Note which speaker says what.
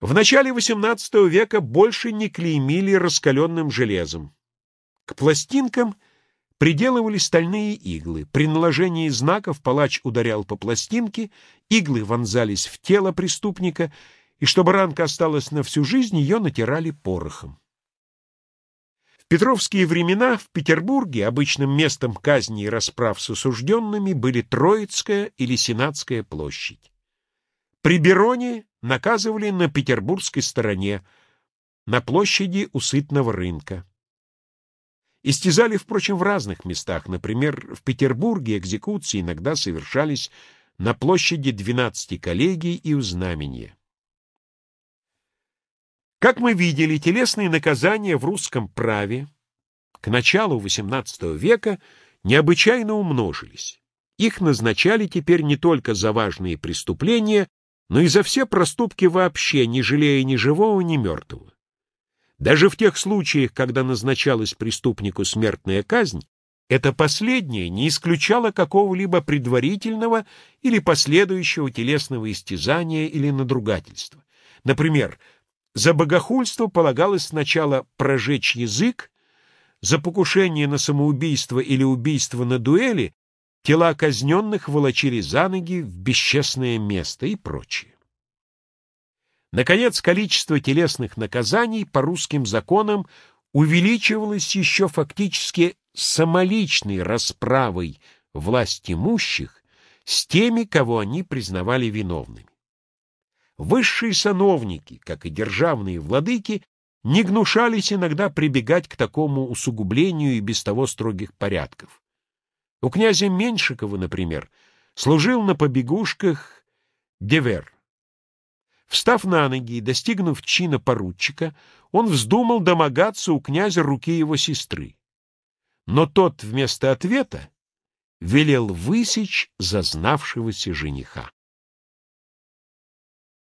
Speaker 1: В начале XVIII века больше не клеймили раскаленным железом. К пластинкам приделывали стальные иглы. При наложении знаков палач ударял по пластинке, иглы вонзались в тело преступника, и чтобы ранка осталась на всю жизнь, ее натирали порохом. В петровские времена в Петербурге обычным местом казни и расправ с осужденными были Троицкая или Сенатская площадь. При Бероне наказывали на петербургской стороне, на площади у Сытного рынка. Истязали, впрочем, в разных местах. Например, в Петербурге экзекуции иногда совершались на площади двенадцати коллегий и у Знамения. Как мы видели, телесные наказания в русском праве к началу XVIII века необычайно умножились. Их назначали теперь не только за важные преступления, но и за все проступки вообще, не жалея ни живого, ни мертвого. Даже в тех случаях, когда назначалась преступнику смертная казнь, это последнее не исключало какого-либо предварительного или последующего телесного истязания или надругательства. Например, за богохульство полагалось сначала прожечь язык, за покушение на самоубийство или убийство на дуэли тела казненных волочили за ноги в бесчестное место и прочее. Наконец, количество телесных наказаний по русским законам увеличивалось еще фактически самоличной расправой власть имущих с теми, кого они признавали виновными. Высшие сановники, как и державные владыки, не гнушались иногда прибегать к такому усугублению и без того строгих порядков. У князя Меньшикова, например, служил на побегушках Девер. Встав на ноги и достигнув чина поручика, он вздумал домогаться у князя руки его сестры. Но тот вместо ответа велел высечь зазнавшегося жениха.